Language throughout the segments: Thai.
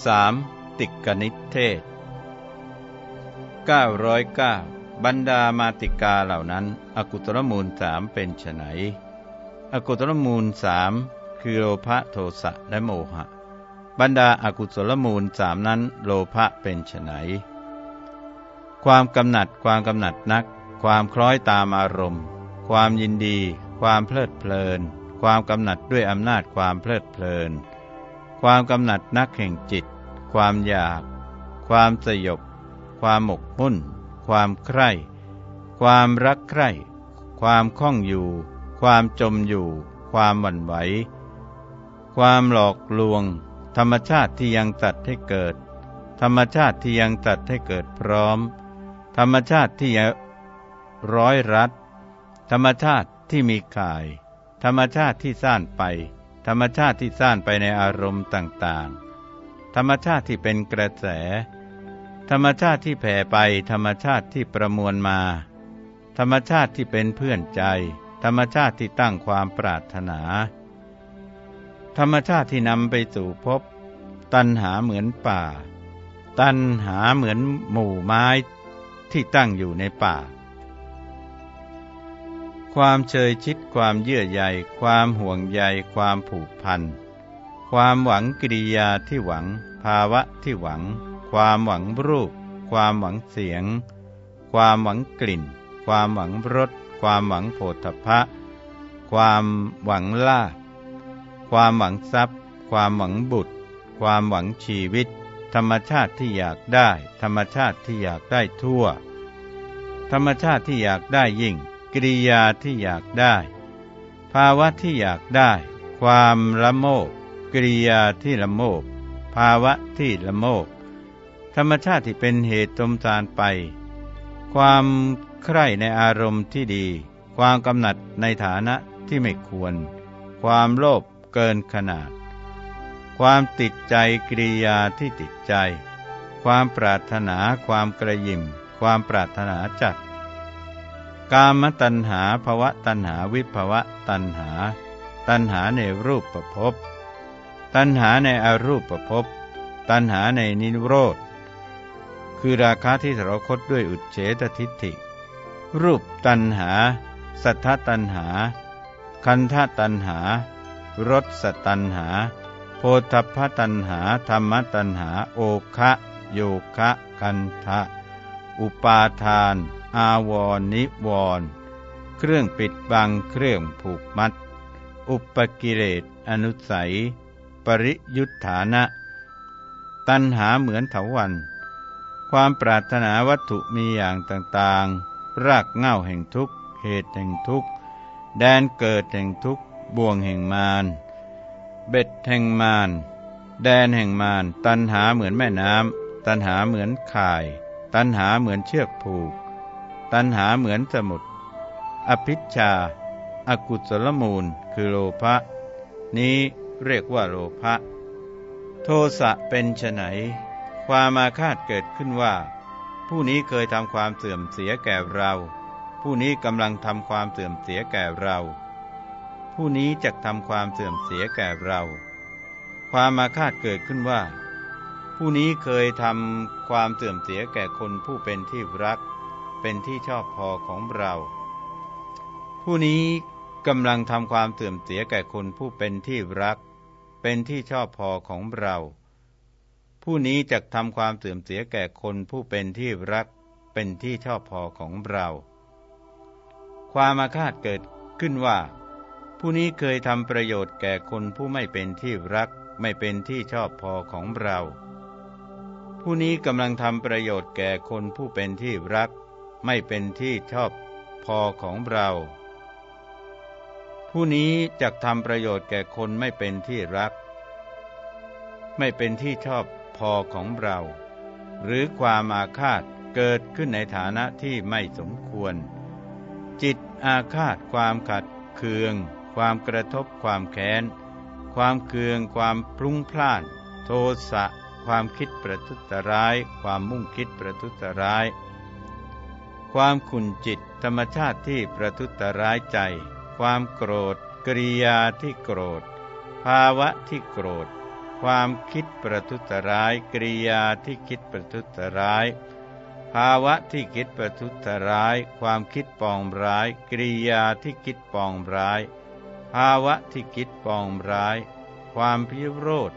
3. ติกนิเทศ 909 บรรดามาติกาเหล่านั้น อกุตรมูลสามเป็นไฉนอกุตรมูลสามคือโลภะโทสะและโมหะ บรรดาอากุศลมูลสามนั้นโลภะเป็นไฉนความกำหนัดความกำหนัดนัก ความคล้อยตามอารมณ์ ความยินดี ความเพลิดเพลิน ความกำหนัดด้วยอำนาจความเพลิดเพลิน ความกำหนัดนักแห่งจิต ความอยาก ความสยบ ความหมกมุ่น ความใคร่ ความรักใคร่ ความคล่องอยู่ ความจมอยู่ ความหวั่นไหว ความหลอกลวง ธรรมชาติที่ยังตัดให้เกิด ธรรมชาติที่ยังตัดให้เกิดพร้อม ธรรมชาติที่ร้อยรัด ธรรมชาติที่มีกาย ธรรมชาติที่ซ่านไป ธรรมชาติที่ซ่านไปในอารมณ์ต่างๆ ธรรมชาติที่เป็นกระแส ธรรมชาติที่แผ่ไป ธรรมชาติที่ประมวลมา ธรรมชาติที่เป็นเพื่อนใจ ธรรมชาติที่ตั้งความปรารถนา ธรรมชาติที่นำไปสู่พบ ตันหาเหมือนป่า ตันหาเหมือนหมู่ไม้ที่ตั้งอยู่ในป่า ความเชยชิดความเยื่อใยความห่วงใยความผูกพัน ความหวังกิริยาที่หวัง ภาวะที่หวัง ความหวังรูป ความหวังเสียง ความหวังกลิ่น ความหวังรส ความหวังโผฏฐะความหวังลาภความหวังทรัพย์ ความหวังบุตร ความหวังชีวิต ธรรมชาติที่อยากได้ ธรรมชาติที่อยากได้ทั่ว ธรรมชาติที่อยากได้ยิ่ง กิริยาที่อยากได้ ภาวะที่อยากได้ ความละโมบกิริยาที่ละโมบภาวะที่ละโมบธรรมชาติที่เป็นเหตุตมตานไป ความใคร่ในอารมณ์ที่ดี ความกำหนัดในฐานะที่ไม่ควร ความโลภเกินขนาด ความติดใจกิริยาที่ติดใจ ความปรารถนาความกระยิมความปรารถนาจัด กามตัณหาภวะตัณหาวิภวะตัณหา ตัณหาในรูปประพบตัณหาในอรูปประพบตัณหาในนิโรธ คือราคาที่สรคตด้วยอุเฉตทิฏฐิ รูปตัณหา สัทธตัณหา คันธตัณหารสตัณหา โพธพตัณหา ธรรมตัณหา โอคะ โยคะ คันทะ อุปาทาน อาวรนิวรเครื่องปิดบังเครื่องผูกมัด อุปกิเลสอนุสัย ปริยุทธานะ ตัณหาเหมือนเถาวัน ความปรารถนาวัตถุมีอย่างต่างๆ รากเง่าแห่งทุกข์ เหตุแห่งทุกข์ แดนเกิดแห่งทุกข์ บ่วงแห่งมาร เบ็ดแห่งมาร แดนแห่งมาร ตัณหาเหมือนแม่น้ำตัณหาเหมือนข่าย ตัณหาเหมือนเชือกผูก ตัณหาเหมือนสมุดอภิชาอากุศลมูลคือโลภะนี้เรียกว่าโลภะโทสะเป็นไฉนความมาคาดเกิดขึ้นว่า ผู้นี้เคยทำความเสื่อมเสียแก่เรา ผู้นี้กำลังทำความเสื่อมเสียแก่เรา ผู้นี้จะทำความเสื่อมเสียแก่เรา ความมาคาดเกิดขึ้นว่า ผู้นี้เคยทำความเสื่อมเสียแก่คนผู้เป็นที่รัก เป็นที่ชอบพอของเรา ผู้นี้กำลังทำความเสื่อมเสียแก่คนผู้เป็นที่รัก เป็นที่ชอบพอของเรา ผู้นี้จะทำความเสื่อมเสียแก่คนผู้เป็นที่รัก เป็นที่ชอบพอของเรา ความอาฆาตเกิดขึ้นว่า ผู้นี้เคยทำประโยชน์แก่คนผู้ไม่เป็นที่รัก ไม่เป็นที่ชอบพอของเรา ผู้นี้กำลังทำประโยชน์แก่คนผู้เป็นที่รัก ไม่เป็นที่ชอบพอของเรา ผู้นี้จะทำประโยชน์แก่คนไม่เป็นที่รัก ไม่เป็นที่ชอบพอของเรา หรือความอาฆาตเกิดขึ้นในฐานะที่ไม่สมควร จิตอาฆาตความขัดเคือง ความกระทบความแค้น ความเคือง ความพลุ้งพล่าน โทสะความคิดประทุษร้าย ความมุ่งคิดประทุษร้าย ความขุนจิต ธรรมชาติที่ประทุษร้ายใจ ความโกรธ กริยาที่โกรธ ภาวะที่โกรธ ความคิดประทุษร้าย กริยาที่คิดประทุษร้าย ภาวะที่คิดประทุษร้าย ความคิดปองร้าย กริยาที่คิดปองร้าย ภาวะที่คิดปองร้าย ความพิโรธ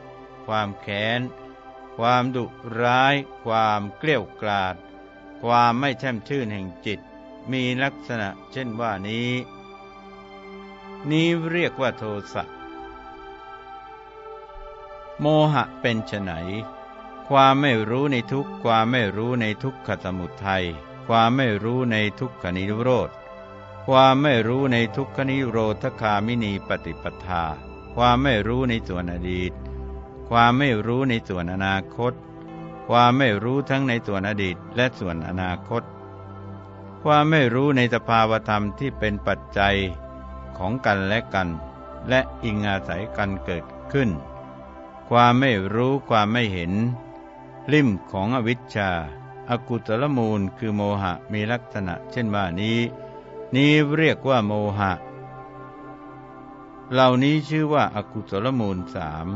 ความแค้น ความดุร้าย ความเกลี้ยกล่อม ความไม่แช่มชื่นแห่งจิต มีลักษณะเช่นว่านี้ นี้เรียกว่าโทสะโมหะเป็นไฉนความไม่รู้ในทุกความไม่รู้ในทุกขสมุทัยความไม่รู้ในทุกขนิโรธ ความไม่รู้ในทุกขนิโรธคามินีปฏิปทา ความไม่รู้ในส่วนอดีต ความไม่รู้ในส่วนอนาคต ความไม่รู้ทั้งในส่วนอดีตและส่วนอนาคต ความไม่รู้ในสภาวธรรมที่เป็นปัจจัยของกันและกัน และอิงอาศัยกันเกิดขึ้น ความไม่รู้ความไม่เห็น ลิ่มของอวิชชาอากุตลมูลคือโมหะมีลักษณะเช่นว่านี้ นี้เรียกว่าโมหะ เหล่านี้ชื่อว่าอากุตลมูลสาม